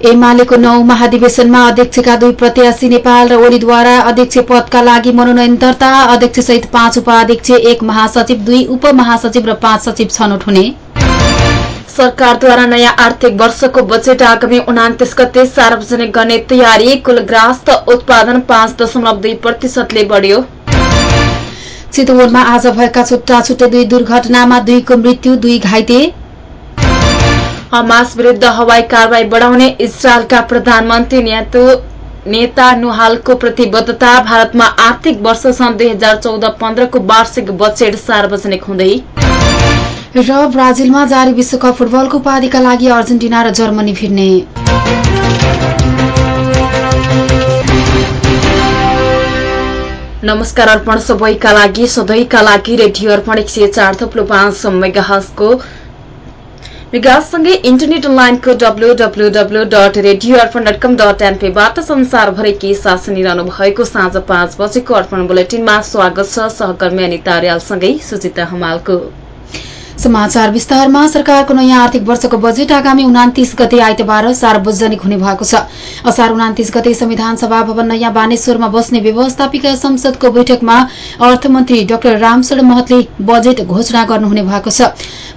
एमालेको नौ महाधिवेशनमा अध्यक्षका दुई प्रत्याशी नेपाल र ओलीद्वारा अध्यक्ष पदका लागि मनोनयन दर्ता अध्यक्षसहित पाँच उपाध्यक्ष एक महासचिव दुई उपमहासचिव र पाँच सचिव छनौट हुने। सरकारद्वारा नयाँ आर्थिक वर्षको बजेट आगामी उनातिस गते सार्वजनिक गर्ने तयारी कुलग्रास्त उत्पादन पाँच दशमलव दुई प्रतिशतले बढ्यो। चितवनमा आज भएका छुट्टा छुट्टै दुई दुर्घटनामा दुईको मृत्यु दुई घाइते। हमास विरूद्ध हवाई कारवाही बढाउने इजरायलका प्रधानमन्त्री नेता नुहालको प्रतिबद्धता भारतमा आर्थिक वर्ष सन् दुई हजार चौध पन्ध्रको वार्षिक बजेट सार्वजनिक हुँदै र ब्राजिलमा जारी विश्वकप फुटबलको उपाधिका लागि अर्जेन्टिना र जर्मनी भिड्ने नमस्कार अर्पण सबैका लागि सधैँका लागि रेडियो अर्पण एक सय चार थप्लो पाँच मेगाहजको विकाससँगै इन्टरनेट अनलाइनको W W W dot radio Arpan dot com संसारभरि के साथ सुनिरहनु भएको साँझ पाँच बजेको अर्पण बुलेटिनमा स्वागत छ सहकर्मी अनिता अर्यालसँगै सुजिता हमालको। समाचार विस्तारमा सरकारको नयाँ आर्थिक वर्षको बजेट आगामी उनातिस गते आइतबार सार्वजनिक हुने भएको छ। असार उनातिस गते संविधान सभा भवन नयाँ बानेश्वरमा बस्ने व्यवस्थापिका संसदको बैठकमा अर्थमन्त्री डाक्टर रामशरण महतले बजेट घोषणा गर्नुहुने भएको छ।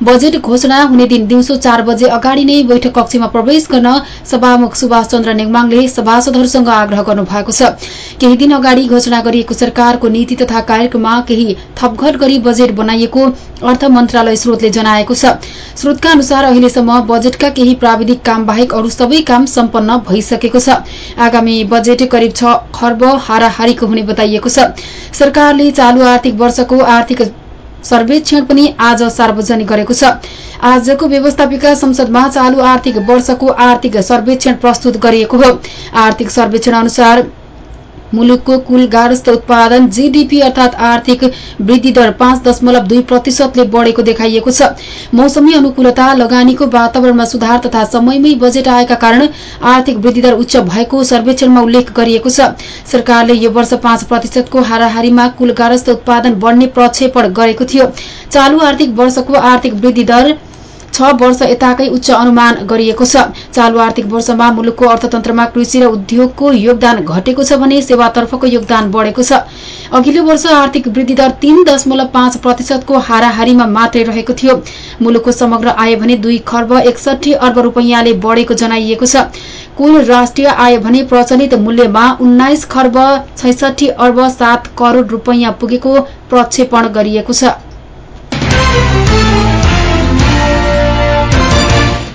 बजेट घोषणा हुने दिन दिउँसो चार बजे अगाडि नै बैठक कक्षमा प्रवेश गर्न सभामुख सुभाष चन्द्र नेङमाङले सभासदहरूसँग आग्रह गर्नु भएको छ। केही दिन अगाडि घोषणा गरिएको सरकारको नीति तथा कार्यक्रममा केही थपघट गरी बजेट बनाइएको अर्थ मन्त्रालय स्रोतले जनाएको छ। स्रोतका अनुसार अहिलेसम्म बजेटका केही प्राविधिक काम बाहेक अरू सबै काम सम्पन्न भइसकेको छ। आगामी बजेट करिब छ खर्ब हाराहारीको हुने बताइएको छ। सरकारले चालू आर्थिक वर्षको आर्थिक सर्वेक्षण पनि आज सार्वजनिक गरेको छ। आजको व्यवस्थापिका संसदमा चालू आर्थिक वर्षको आर्थिक सर्वेक्षण प्रस्तुत गरिएको हो। आर्थिक सर्वेक्षण अनुसार मुलुकको कुल गारस्थ उत्पादन जीडीपी अर्थात आर्थिक वृद्धि दर पाँच दशमलव दुई प्रतिशतले बढ़ेको देखाइएको छ। मौसमी अनुकूलता लगानीको वातावरणमा सुधार तथा समयमै बजेट आएका कारण आर्थिक वृद्धि दर उच्च भएको सर्वेक्षणमा उल्लेख गरिएको छ। सरकारले यो वर्ष पाँच प्रतिशतको हाराहारीमा कुल गारस्थ उत्पादन बढ़ने प्रक्षेपण गरेको थियो। चालू आर्थिक वर्षको आर्थिक वृद्धि दर छ वर्ष यताकै उच्च अनुमान गरिएको छ। चालू आर्थिक वर्षमा मुलुकको अर्थतन्त्रमा कृषि र उद्योगको योगदान घटेको छ भने सेवातर्फको योगदान बढ़ेको छ। अघिल्लो वर्ष आर्थिक वृद्धि दर तीन दशमलव पाँच प्रतिशतको हाराहारीमा मात्रै रहेको थियो। मुलुकको समग्र आय भने दुई खर्ब एकसठी अर्ब रूपियाँले बढ़ेको जनाइएको छ। कुल राष्ट्रिय आय भने प्रचलित मूल्यमा उन्नाइस खर्ब छैसठी अर्ब सात करोड़ रूपियाँ पुगेको प्रक्षेपण गरिएको छ।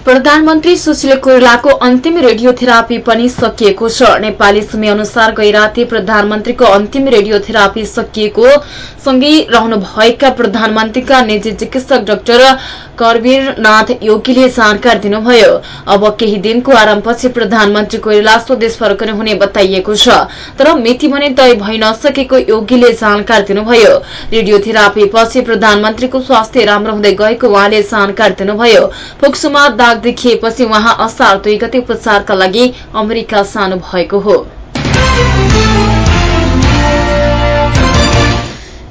प्रधानमन्त्री सुशील कोइरालाको अन्तिम रेडियोथेरापी पनि सकिएको छ। नेपाली समय अनुसार गैराती प्रधानमन्त्रीको अन्तिम रेडियोथेरापी सकिएको। सँगै रहनुभएका प्रधानमन्त्रीका निजी चिकित्सक डाक्टर करवीरनाथ योगीले जानकारी दिनुभयो। अब केही दिनको आरामपछि प्रधानमन्त्री कोइराला स्वदेश फर्कने हुने बताइएको छ। तर मिति भने तय भइ नसकेको योगीले जानकारी दिनुभयो। रेडियोथेरापी पछि प्रधानमन्त्रीको स्वास्थ्य राम्रो हुँदै गएको उहाँले जानकारी दिनुभयो। फोक्सोमा दाग देखिएपछि उहाँ असार दुई गते उपचारका लागि अमेरिका सानु भएको हो।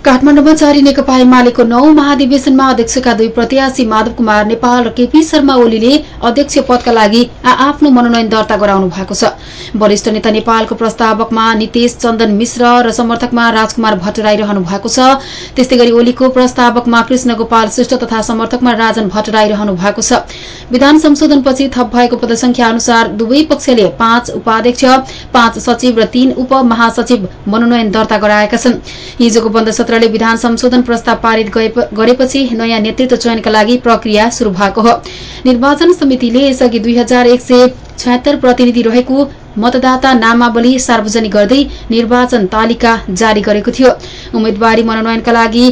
काठमाडौँमा जारी नेकपा एमालेको नौ महाधिवेशनमा अध्यक्षका दुई प्रत्याशी माधव कुमार नेपाल र केपी शर्मा ओलीले अध्यक्ष पदका लागि आफ्नो मनोनयन दर्ता गराउनु भएको छ। वरिष्ठ नेता नेपालको प्रस्तावकमा नितेश चन्दन मिश्र र समर्थकमा राजकुमार भट्टराई रहनु भएको छ। त्यस्तै गरी ओलीको प्रस्तावकमा कृष्ण गोपाल श्रेष्ठ तथा समर्थकमा राजन भट्टराई रहनु भएको छ। विधान संशोधनपछि थप भएको पदसंख्या अनुसार दुवै पक्षले पाँच उपाध्यक्ष पाँच सचिव र तीन उप महासचिव मनोनयन दर्ता गराएका छन्। हिजोको बन्द सत्र सभाले विधान संशोधन प्रस्ताव पारित गरेपछि नयाँ नेतृत्व चयनका लागि प्रक्रिया शुरू भएको हो। निर्वाचन समितिले यसअघि दुई हजार एक सय छयत्तर प्रतिनिधि रहेको मतदाता नामावली सार्वजनिक गर्दै निर्वाचन तालिका जारी गरेको थियो। उम्मेद्वारी मनोनयनका लागि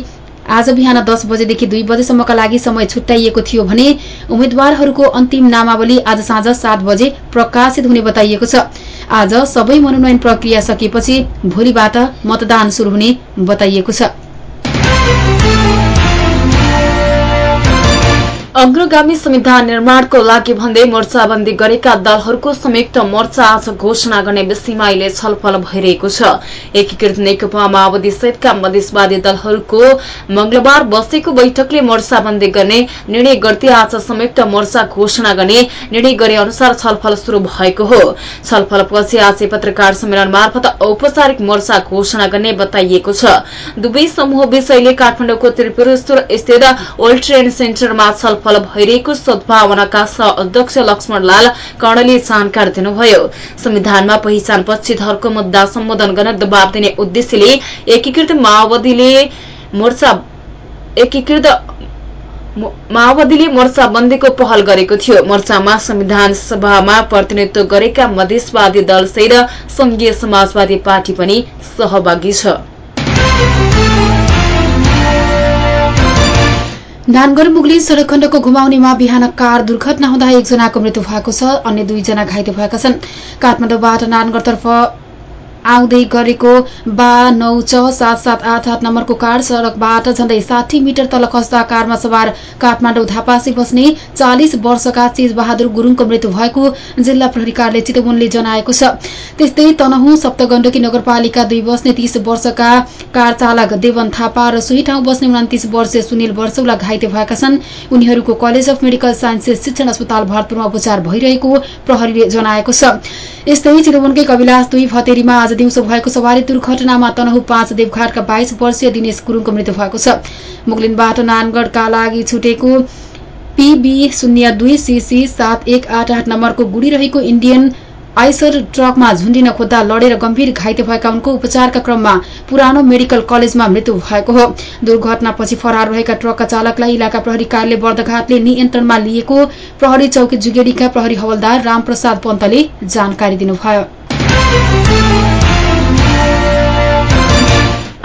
आज बिहान दस बजेदेखि दुई बजेसम्मका लागि समय छुट्याइएको थियो भने उम्मेद्वारहरूको अन्तिम नामावली आज साँझ सात बजे प्रकाशित हुने बताइएको छ। आज सबै मनोनयन प्रक्रिया सकिएपछि भोलिबाट मतदान शुरू हुने बताइएको छ। अग्रगामी संविधान निर्माणको लागि भन्दै मोर्चाबन्दी गरेका दलहरूको संयुक्त मोर्चा आज घोषणा गर्ने विषयमा अहिले छलफल भइरहेको छ। एकीकृत नेकपा माओवादी सहितका मधेसवादी दलहरूको मंगलबार बसेको बैठकले मोर्चाबन्दी गर्ने निर्णय गर्दै आज संयुक्त मोर्चा घोषणा गर्ने निर्णय गरे अनुसार छलफल शुरू भएको हो। छलफलपछि आज पत्रकार सम्मेलन मार्फत औपचारिक मोर्चा घोषणा गर्ने बताइएको छ। दुवै समूह अहिले काठमाडौँको त्रिपुरेश्वर स्थित ओल्ड ट्रेन सेन्टरमा छलफल छलफल भइरहेको सद्भावनाका अध्यक्ष लक्ष्मणलाल कर्णले जानकारी दिनुभयो। संविधानमा पहिचान पक्षधरको मुद्दा सम्बोधन गर्न दबाव दिने उद्देश्यले एकीकृत माओवादीले मोर्चा एकीकृत माओवादीले मोर्चाबन्दीको पहल गरेको थियो। मोर्चामा संविधान सभामा प्रतिनिधित्व गरेका मधेसवादी दलसहित संघीय समाजवादी पार्टी पनि सहभागी छ। नानगढ मुगली सड़क खण्डको घुमाउनेमा बिहान कार दुर्घटना हुँदा एकजनाको मृत्यु भएको छ अन्य दुईजना घाइते भएका छन्। काठमाडौँबाट नानगढतर्फ आउँदै गरेको बा नौ छ सात सात आठ आठ नम्बरको कार सड़कबाट झण्डै साठी मिटर तल खस्दा कारमा सवार काठमाडौँ धापासी बस्ने चालिस वर्षका बहादुर गुरूङको मृत्यु भएको जिल्ला प्रहरी कार्यालय चितवनले जनाएको छ। त्यस्तै तनहुँ सप्तगण्डकी नगरपालिका दुई बस्ने तीस वर्षका कार चालक देवन थापा र सोही ठाउँ बस्ने उन्तिस वर्षीय सुनिल वर्षौला घाइते भएका छन्। उनीहरूको कलेज अफ मेडिकल साइन्सेस शिक्षण अस्पताल भरतपुरमा उपचार भइरहेको प्रहरीले जनाएको छ। यस्तै चितवनकै कविलास दुई भतेरीमा आज दिउँसो भएको सवारी दुर्घटनामा तनहु पाँच देवघाटका बाइस वर्षीय दिनेश गुरूङको मृत्यु भएको छ। मुगलिनबाट नानगढका लागि छुटेको पीबी शून्य दुई सीसी सात एक आठ आठ नम्बरको गुडी रहेको इण्डियन आइसर ट्रकमा झुण्डिन खोज्दा लडेर गम्भीर घाइते भएका उनको उपचारका क्रममा पुरानो मेडिकल कलेजमा मृत्यु भएको हो। दुर्घटनापछि फरार रहेका ट्रकका चालकलाई इलाका प्रहरी कार्यालय बर्दघाटले नियन्त्रणमा लिएको प्रहरी चौकी जुगेडीका प्रहरी हवलदार रामप्रसाद पन्तले जानकारी दिनुभयो।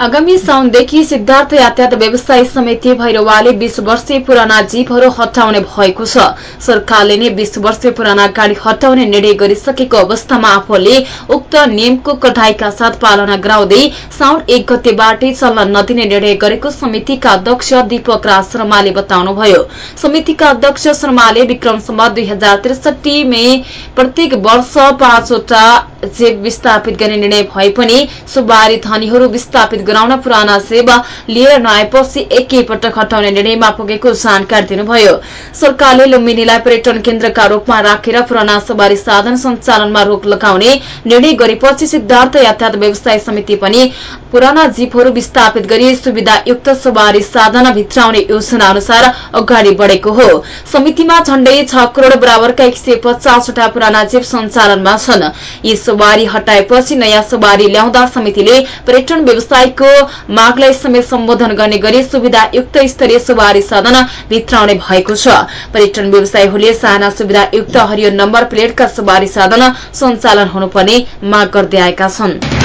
आगामी साउनदेखि सिद्धार्थ यातायात व्यवसाय समिति भैरवाले बीस वर्षीय पुराना जीपहरू हटाउने भएको छ। सरकारले नै बीस वर्षीय पुराना गाड़ी हटाउने निर्णय गरिसकेको अवस्थामा आफूले उक्त नियमको कटाईका साथ पालना गराउँदै साउन एक गतेबाटै चल्न नदिने निर्णय गरेको समितिका अध्यक्ष दीपक राज शर्माले बताउनुभयो। समितिका अध्यक्ष शर्माले विक्रमसम्म दुई हजार त्रिसठी मे प्रत्येक वर्ष पाँचवटा जेब विस्थापित गर्ने निर्णय भए पनि सुबारी धनीहरू विस्थापित गराउन पुराना सेवा लिएर नआएपछि एकैपटक हटाउने निर्णयमा पुगेको जानकारी दिनुभयो। सरकारले लुम्बिनीलाई पर्यटन केन्द्रका रूपमा राखेर पुराना सवारी साधन सञ्चालनमा रोक लगाउने निर्णय गरेपछि सिद्धार्थ यातायात व्यवसाय समिति पनि पुराना जीपहरू विस्थापित गरी सुविधायुक्त सवारी साधन भित्राउने योजना अनुसार अगाडि बढ़ेको हो। समितिमा झण्डै छ करोड़ बराबरका एक सय पचासवटा पुराना जीप सञ्चालनमा छन्। यी सवारी हटाएपछि नयाँ सवारी ल्याउँदा समितिले पर्यटन व्यवसायको मागलाई समेत सम्बोधन गर्ने गरी सुविधायुक्त स्तरीय सवारी साधन भित्राउने भएको छ। पर्यटन व्यवसायीहरूले साना सुविधायुक्त हरियो नम्बर प्लेटका सवारी साधन सञ्चालन हुनुपर्ने माग गर्दै आएका छन्।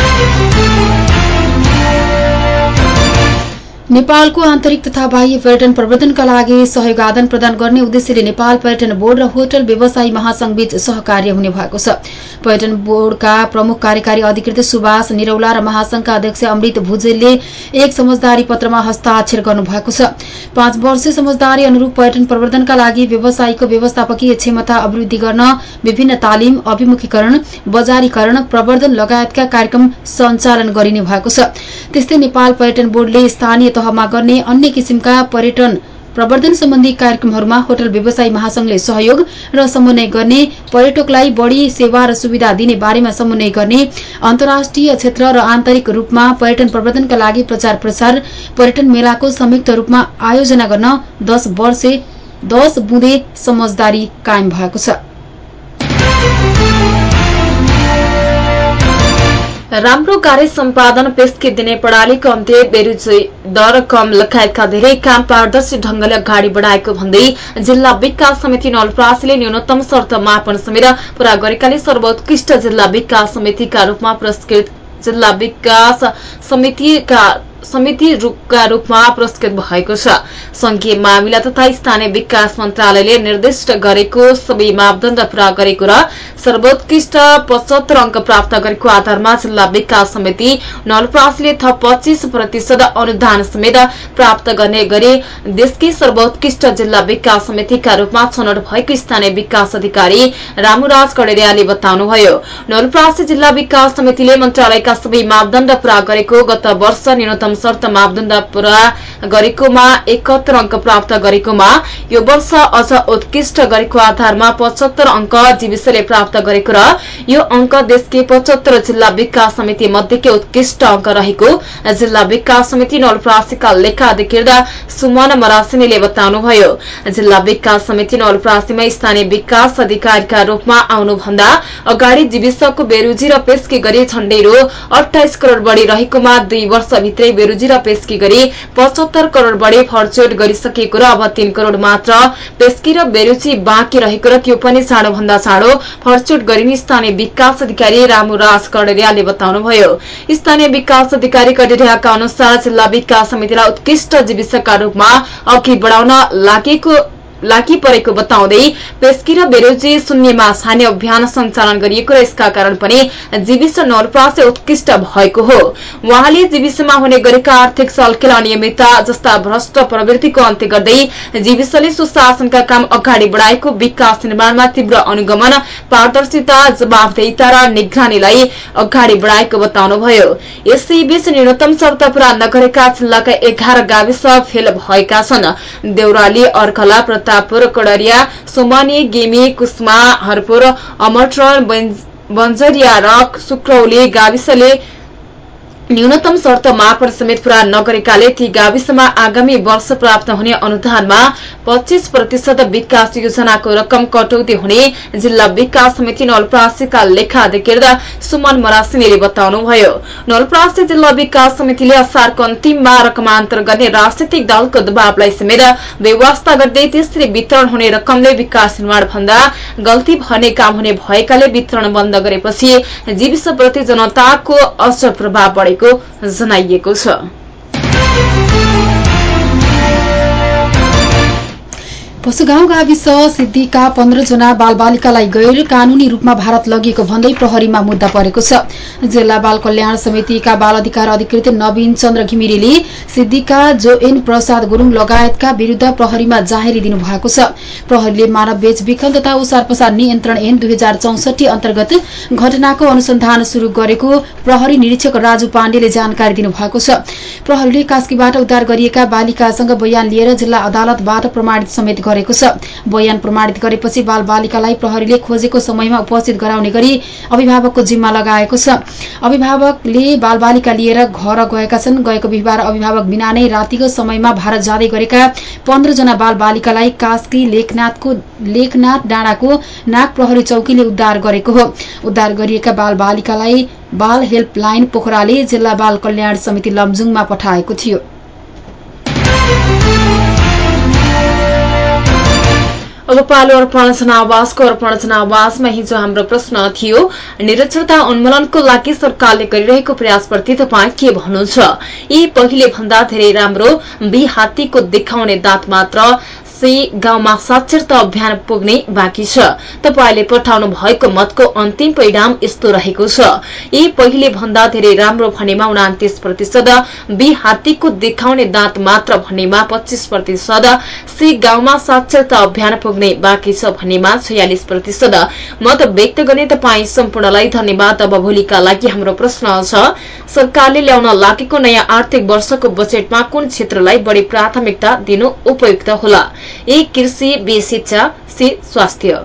नेपालको आन्तरिक तथा बाह्य पर्यटन प्रवर्धनका लागि सहयोग आदान प्रदान गर्ने उद्देश्यले नेपाल पर्यटन बोर्ड र होटल व्यवसायी महासंघबीच सहकार्य हुने भएको छ। पर्यटन बोर्डका प्रमुख कार्यकारी अधिकृत सुभाष निरौला र महासंघका अध्यक्ष अमृत भुजेलले एक समझदारी पत्रमा हस्ताक्षर गर्नुभएको छ। पाँच वर्ष समझदारी अनुरूप पर्यटन प्रवर्धनका लागि व्यवसायीको व्यवस्थापकीय क्षमता अभिवृद्धि गर्न विभिन्न तालिम अभिमुखीकरण बजारीकरण प्रवर्धन लगायतका कार्यक्रम सञ्चालन गरिने भएको छ। त्यस्तै नेपाल पर्यटन बोर्डले स्थानीय तहमा गर्ने अन्य किसिमका पर्यटन प्रवर्धन सम्बन्धी कार्यक्रमहरूमा होटल व्यवसायी महासंघले सहयोग र समन्वय गर्ने पर्यटकलाई बढ़ी सेवा र सुविधा दिने बारेमा समन्वय गर्ने अन्तर्राष्ट्रिय क्षेत्र र आन्तरिक रूपमा पर्यटन प्रवर्धनका लागि प्रचार प्रसार पर्यटन मेलाको संयुक्त रूपमा आयोजना गर्न दश बुँदे समझदारी कायम भएको छ। राम्रो कार्य सम्पादन पेस्की दिने प्रणाली कम्ती बेरुजी। दर कम लगायतका धेरै काम पारदर्शी ढंगले अगाडि बढ़ाएको भन्दै जिल्ला विकास समिति नलप्रासीले न्यूनतम शर्त मापन समेत पूरा गरेकाले सर्वोत्कृष्ट जिल्ला विकास समितिका रूपमा पुरस्कृत। जिल्ला विकास समितिका समितिका रूपमा पुरस्कृत भएको छ। संघीय मामिला तथा स्थानीय विकास मन्त्रालयले निर्दिष्ट गरेको सबै मापदण्ड पूरा गरेको र सर्वोत्कृष्ट पचहत्तर अङ्क प्राप्त गरेको आधारमा जिल्ला विकास समिति नलप्रासीले थप पच्चीस प्रतिशत अनुदान समेत प्राप्त गर्ने गरी देशकै सर्वोत्कृष्ट जिल्ला विकास समितिका रूपमा छनौट भएको स्थानीय विकास अधिकारी रामुराज कडेरियाले बताउनुभयो। नलप्रासी जिल्ला विकास समितिले मन्त्रालयका सबै मापदण्ड पूरा गरेको गत वर्ष न्यूनतम शर्त मापदण्ड पूरा गरेकोमा एकहत्तर अङ्क प्राप्त गरेकोमा यो वर्ष अझ उत्कृष्ट गरेको आधारमा पचहत्तर अङ्क जीविसले प्राप्त गरेको र यो अङ्क देशकै पचहत्तर जिल्ला विकास समिति मध्येकै उत्कृष्ट अङ्क रहेको जिल्ला विकास समिति नलप्रासीका लेखा अधिकृत सुमन मरासिनीले बताउनुभयो। जिल्ला विकास समिति नलप्रासीमा स्थानीय विकास अधिकारीका रूपमा आउनुभन्दा अगाडि जीविसको बेरुजी र पेस्की गरी झण्डै रू अठाइस करोड़ बढ़ी रहेकोमा दुई वर्षभित्रै बेरुजी र पेस्की गरी पचहत्तर करोड़ बढ़ी फर्चोट गरिसकेको र अब तीन करोड़ मात्र पेस्की र बेरुजी बाँकी रहेको र त्यो पनि चाँडोभन्दा चाँडो फर्चोट गरिने स्थानीय विकास अधिकारी रामुराज कडेरियाले बताउनुभयो। स्थानीय विकास अधिकारी कडेरियाका अनुसार जिल्ला विकास समितिलाई उत्कृष्ट जीविसका रूपमा अघि बढ़ाउन लागेको लागि परेको बताउँदै पेस्की र बेरोजी शून्यमा छाने अभियान सञ्चालन गरिएको र यसका कारण पनि जीविस नलप्रासे उत्कृष्ट भएको हो। उहाँले जीविसमा हुने गरेका आर्थिक सल्केल अनियमितता जस्ता भ्रष्ट प्रवृत्तिको अन्त्य गर्दै जीविसले सुशासनका काम अगाडि बढ़ाएको विकास निर्माणमा तीव्र अनुगमन पारदर्शिता जवाबदेता र निगरानीलाई अगाडि बढ़ाएको बताउनुभयो। यसैबीच न्यूनतम शर्त पूरा नगरेका जिल्लाका एघार गाविस फेल भएका छन्। देउराली अर्खला प्रतापपुर कडरिया सोमानी गेमी कुस्मा हरपुर अमरट्रन बन्जरिया र सुक्रौली गाविसले न्यूनतम शर्त मापन समेत पूरा नगरेकाले ती गाविसमा आगामी वर्ष प्राप्त हुने अनुदानमा पच्चीस प्रतिशत विकास योजनाको रकम कटौती हुने जिल्ला विकास समिति नलप्रासीका लेखा अधिकृत सुमन मरासिनीले बताउनुभयो। नलप्रासी जिल्ला विकास समितिले असारको अन्तिममा रकमान्तर गर्ने राजनैतिक दलको दबावलाई समेत व्यवस्था गर्दै त्यसरी वितरण हुने रकमले विकास निर्माण भन्दा गल्ती भन्ने काम हुने भएकाले वितरण बन्द गरेपछि जीविसप्रति जनताको अझ प्रभाव बढेको जनाइएको छ। पशुगाउँ गाविस सिद्धिका पन्ध्रजना बालबालिकालाई गैर कानूनी रूपमा भारत लगिएको भन्दै प्रहरीमा मुद्दा परेको छ। जिल्ला बाल कल्याण समितिका बाल अधिकार अधिकृत नवीन चन्द्र घिमिरेले सिद्धिका जोएन प्रसाद गुरूङ लगायतका विरूद्ध प्रहरीमा जाहेरी दिनुभएको छ। प्रहरीले मानव बेचबिखन तथा उसार पसार नियन्त्रण ऐन दुई हजार चौसठी अन्तर्गत घटनाको अनुसन्धान शुरू गरेको प्रहरी निरीक्षक राजु पाण्डेले जानकारी दिनुभएको छ। प्रहरीले कास्कीबाट उद्धार गरिएका बालिकासँग बयान लिएर जिल्ला अदालतबाट प्रमाणित समेत गरेको छ। बयान प्रमाणित गरेपछि बाल बालिकालाई प्रहरीले खोजेको समयमा उपस्थित गराउने गरी अभिभावकको जिम्मा लगाएको छ। अभिभावकले बालबालिका लिएर घर गएका छन्। गएको बिहिबार अभिभावक बिना नै रातिको समयमा भारत जाँदै गरेका पन्ध्रजना बाल बालिकालाई कास्की लेखनाथको लेखनाथ डाँडाको नाग प्रहरी चौकीले उद्धार गरेको हो। उद्धार गरिएका बाल बालिकालाई बाल हेल्पलाइन पोखराले जिल्ला बाल कल्याण समिति लमजुङमा पठाएको थियो। अब पालो अर्पण जनावासको अर्पण जनावासमा हिजो हाम्रो प्रश्न थियो निरक्षरता उन्मूलनको लागि सरकारले गरिरहेको प्रयासप्रति तपाईँ के भन्नुहुन्छ? यी पहिले भन्दा धेरै राम्रो बी हात्तीको देखाउने दाँत मात्र सी गाउँमा साक्षरता अभियान पुग्ने बाँकी छ। तपाईँले पठाउनु भएको मतको अन्तिम परिणाम यस्तो रहेको छ। यी पहिले भन्दा धेरै राम्रो भनेमा उनातिस प्रतिशत बी हात्तीको देखाउने दाँत मात्र भन्नेमा पच्चीस प्रतिशत सी गाउँमा साक्षरता अभियान पुग्ने बाँकी छ भन्नेमा छयालिस प्रतिशत। मत व्यक्त गर्ने तपाईँ सम्पूर्णलाई धन्यवाद। अब भोलिका लागि हाम्रो प्रश्न छ सरकारले ल्याउन लागेको नयाँ आर्थिक वर्षको बजेटमा कुन क्षेत्रलाई बढ़ी प्राथमिकता दिनु उपयुक्त होला? ए कृषि बी शिक्षा सी स्वास्थ्य।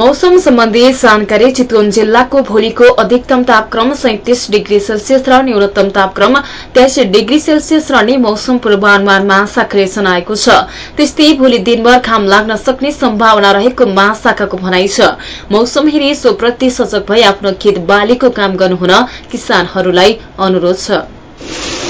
मौसम सम्बन्धी जानकारी चितवन जिल्लाको भोलिको अधिकतम तापक्रम सैतिस डिग्री सेल्सियस र न्यूनतम तापक्रम तेइस डिग्री सेल्सियस रहने मौसम पूर्वानुमान महाशाखाले जनाएको छ। त्यस्तै भोलि दिनभर घाम लाग्न सक्ने सम्भावना रहेको महाशाखाको भनाइ छ। मौसम हेरी सोप्रति सजग भई आफ्नो खेत बालीको काम गर्नुहुन किसानहरूलाई अनुरोध छ।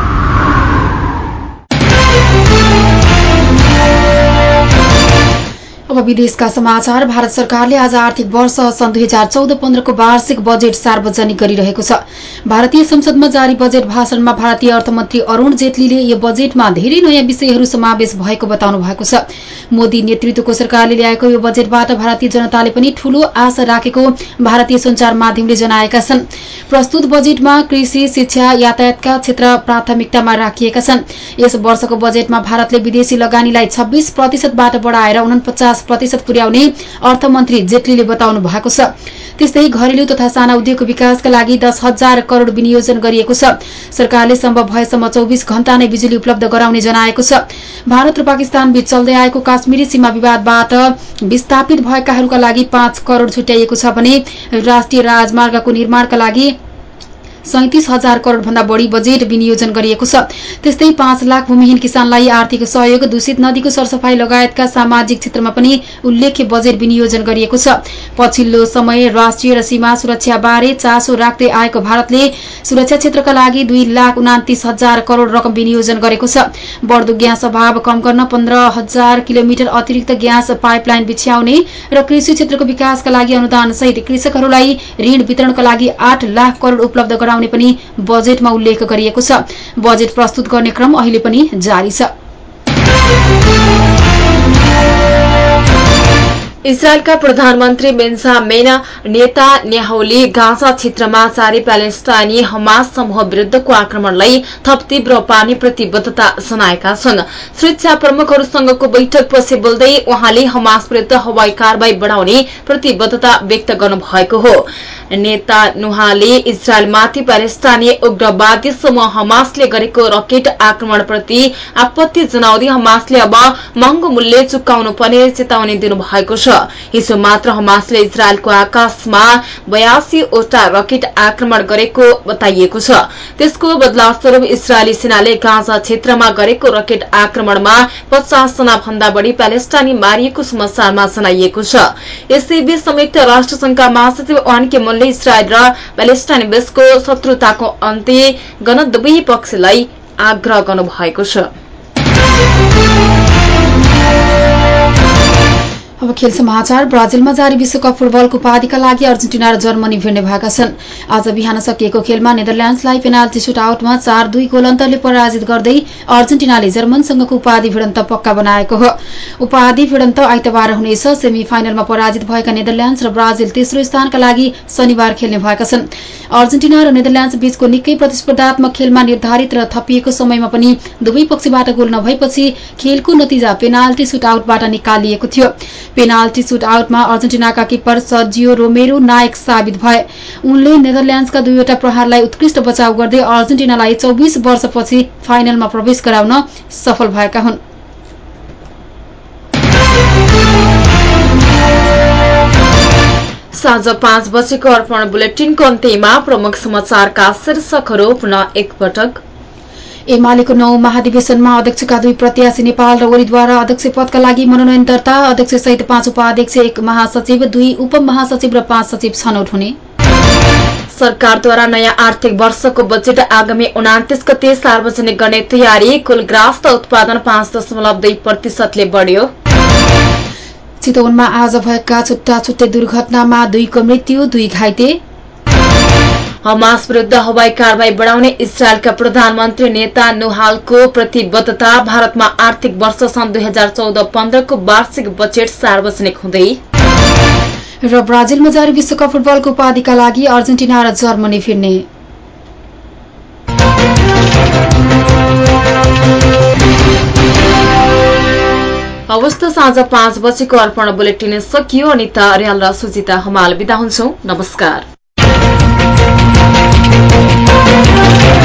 अब विदेशका समाचार भारत सरकारले आज आर्थिक वर्ष सन् दुई हजार चौध पन्ध्रको वार्षिक बजेट सार्वजनिक गरिरहेको छ। भारतीय संसदमा जारी बजेट भाषणमा भारतीय अर्थमन्त्री अरूण जेटलीले यो बजेटमा धेरै नयाँ विषयहरू समावेश भएको बताउनु भएको छ। मोदी नेतृत्वको सरकारले ल्याएको यो बजेटबाट भारतीय जनताले पनि ठूलो आशा राखेको भारतीय संचार माध्यमले जनाएका छन्। प्रस्तुत बजेटमा कृषि शिक्षा यातायातका क्षेत्र प्राथमिकतामा राखिएका छन्। यस वर्षको बजेटमा भारतले विदेशी लगानीलाई छब्बीस प्रतिशतबाट बढाएर उनपचास प्रतिशत पुर्याउने अर्थमन्त्री जेटलीले बताउनु भएको छ। त्यस्तै घरेलु तथा साना उद्योगको विकासका लागि दस हजार करोड़ विनियोजन गरिएको छ। सरकारले सम्भव भएसम्म चौबिस घण्टा नै बिजुली उपलब्ध गराउने जनाएको छ। भारत र पाकिस्तान बीच चल्दै आएको काश्मीरी सीमा विवादबाट विस्थापित भएकाहरूका लागि पाँच करोड़ छुट्याइएको छ भने राष्ट्रिय राजमार्गको निर्माणका लागि सैतिस हजार करोड़ भन्दा बढ़ी बजेट विनियोजन गरिएको छ। त्यस्तै पाँच लाख भूमिहीन किसानलाई आर्थिक सहयोग दूषित नदीको सरसफाई लगायतका सामाजिक क्षेत्रमा पनि उल्लेख्य बजेट विनियोजन गरिएको छ। पछिल्लो समय राष्ट्रिय र सीमा सुरक्षा बारे चासो राख्दै आएको भारतले सुरक्षा क्षेत्रका लागि दुई लाख उनातिस हजार करोड़ रकम विनियोजन गरेको छ। बढ़दो ग्यास अभाव कम गर्न पन्ध्र हजार किलोमिटर अतिरिक्त ग्यास पाइपलाइन बिछ्याउने र कृषि क्षेत्रको विकासका लागि अनुदान सहित कृषकहरूलाई ऋण वितरणका लागि आठ लाख करोड़ उपलब्ध गराउने पनि बजेटमा उल्लेख गरिएको छ। बजेट प्रस्तुत गर्ने क्रम अहिले पनि जारी छ। इजरायलका प्रधानमन्त्री बेन्जामिन नेतान्याहुले गाजा क्षेत्रमा जारी प्यालेस्टाइनी हमास समूह विरूद्धको आक्रमणलाई थप तीव्र पार्ने प्रतिबद्धता जनाएका छन्। सुरक्षा प्रमुखहरूसँगको बैठकपछि बोल्दै उहाँले हमास विरूद्ध हवाई कारवाही बढ़ाउने प्रतिबद्धता व्यक्त गर्नुभएको हो। नेता नुहाले इजरायलमाथि प्यालेस्टाइनी उग्रवादी समूह हमासले गरेको रकेट आक्रमणप्रति आपत्ति जनाउँदै हमासले अब महँगो मूल्य चुकाउनु पर्ने चेतावनी दिनुभएको छ। हिजो मात्र हमासले इजरायलको आकाशमा बयासीवटा रकेट आक्रमण गरेको बताइएको छ। त्यसको बदलावस्वरूप इजरायली सेनाले गाँजा क्षेत्रमा गरेको रकेट आक्रमणमा पचास जना भन्दा बढ़ी प्यालेस्टाइनी मारिएको समाचारमा जनाइएको छ। यसैबीच संयुक्त राष्ट्र संघका महासचिव वान के मूलले इजरायल र प्यालेस्टाइन बीचको शत्रुताको अन्त्य गर्न दुवै पक्षलाई आग्रह गर्नुभएको छ। अब खेल समाचार। ब्राजिलमा जारी विश्वकप फुटबलको उपाधिका लागि अर्जेन्टिना र जर्मनी भिड्ने भएका छन्। आज बिहान सकिएको खेलमा नेदरल्याण्डसलाई पेनाल्टी सुट आउटमा चार दुई गोल अन्तरले पराजित गर्दै अर्जेन्टिनाले जर्मनसँगको उपाधि भिडन्त पक्का बनाएको हो। उपाधि भिडन्त आइतबार हुनेछ। सेमी फाइनलमा पराजित भएका नेदरल्याण्ड्स र ब्राजिल तेस्रो स्थानका लागि शनिबार खेल्ने भएका छन्। अर्जेन्टिना र नेदरल्याण्ड्स बीचको निकै प्रतिस्पर्धात्मक खेलमा निर्धारित र थपिएको समयमा पनि दुवै पक्षबाट गोल नभएपछि खेलको नतिजा पेनाल्टी सुट आउटबाट निकालिएको थियो। पेनाल्टी सुट आउटमा अर्जेन्टिनाका किपर सर्जियो रोमेरो नायक साबित भए। उनले नेदरल्याण्ड्सका दुईवटा प्रहारलाई उत्कृष्ट बचाव गर्दै अर्जेन्टिनालाई चौबिस वर्षपछि फाइनलमा प्रवेश गराउन सफल भएका हुन्। साँझ पाँच बजेको अर्पण बुलेटिनको अन्त्यमा प्रमुख समाचारका शीर्षकहरू पुनः एकपटक एमालेको नौ महाधिवेशनमा अध्यक्षका दुई प्रत्याशी नेपाल र ओलीद्वारा अध्यक्ष पदका लागि मनोनयन दर्ता अध्यक्ष सहित पाँच उपाध्यक्ष एक महासचिव दुई उपमहासचिव र पाँच सचिव छनौट हुने। सरकारद्वारा नयाँ आर्थिक वर्षको बजेट आगामी उनातिस गते सार्वजनिक गर्ने तयारी कुल ग्राफ उत्पादन पाँच दशमलव दुई प्रतिशतले बढ्यो। चितवनमा आज भएका छुट्टा छुट्टै दुर्घटनामा दुईको मृत्यु दुई घाइते। हमास विरूद्ध हवाई कारवाही बढाउने इजरायलका प्रधानमन्त्री नेता नुहालको प्रतिबद्धता भारतमा आर्थिक वर्ष सन् दुई हजार चौध पन्ध्रको वार्षिक बजेट सार्वजनिक हुँदै र ब्राजिलमा जारी विश्वकप फुटबलको उपाधिका लागि अर्जेन्टिना र जर्मनी फिर्ने। अवस्था साँझ पाँच बजेको अर्पण बुलेटिन सकियो। अनिता अर्याल र सुजिता हमाल विदा हुन्छौ। नमस्कार। Thank you.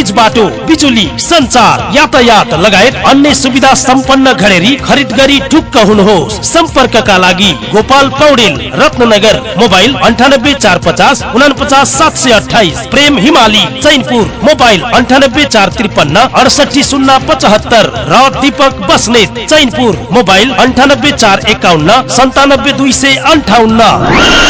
पिच बाटो बिजुली संचार यातायात लगायत अन्य सुविधा सम्पन्न घडेरी खरिद गरी ढुक्क हुनुहोस्। सम्पर्कका लागि गोपाल पौडेल रत्ननगर मोबाइल अन्ठानब्बे चार पचास उनापचास सात सय अठाइस प्रेम हिमाली चैनपुर मोबाइल अन्ठानब्बे चार त्रिपन्न अडसठी शून्य पचहत्तर र दीपक बस्नेत चैनपुर मोबाइल अन्ठानब्बे चार एकाउन्न सन्तानब्बे दुई सय अन्ठाउन्न।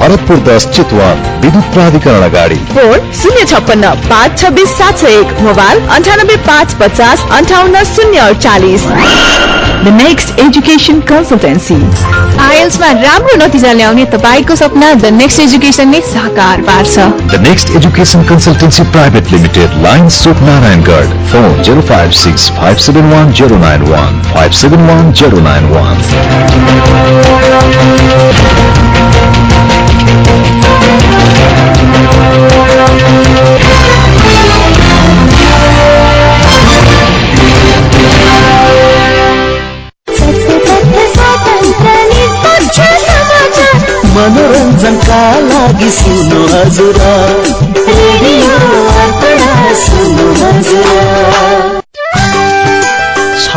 भरतपुर दस चितवन विद्युत प्राधिकरण अगाडि। फोन शून्य छप्पन्न पाँच छब्बिस सात सय एक मोबाइल अन्ठानब्बे पाँच पचास अन्ठाउन्न शून्य अडचालिस। द नेक्स्ट एजुकेसन कन्सल्टेन्सी आइएल्समा राम्रो नतिजा ल्याउने तपाईँको सपना द नेक्स्ट एजुकेसनले साकार पार्छ। The next education consultancy private limited line soap Narayangarh phone zero five six five seven one zero nine one five seven one zero nine one लागि सुन्नु हजुर सुन्नु हजुर।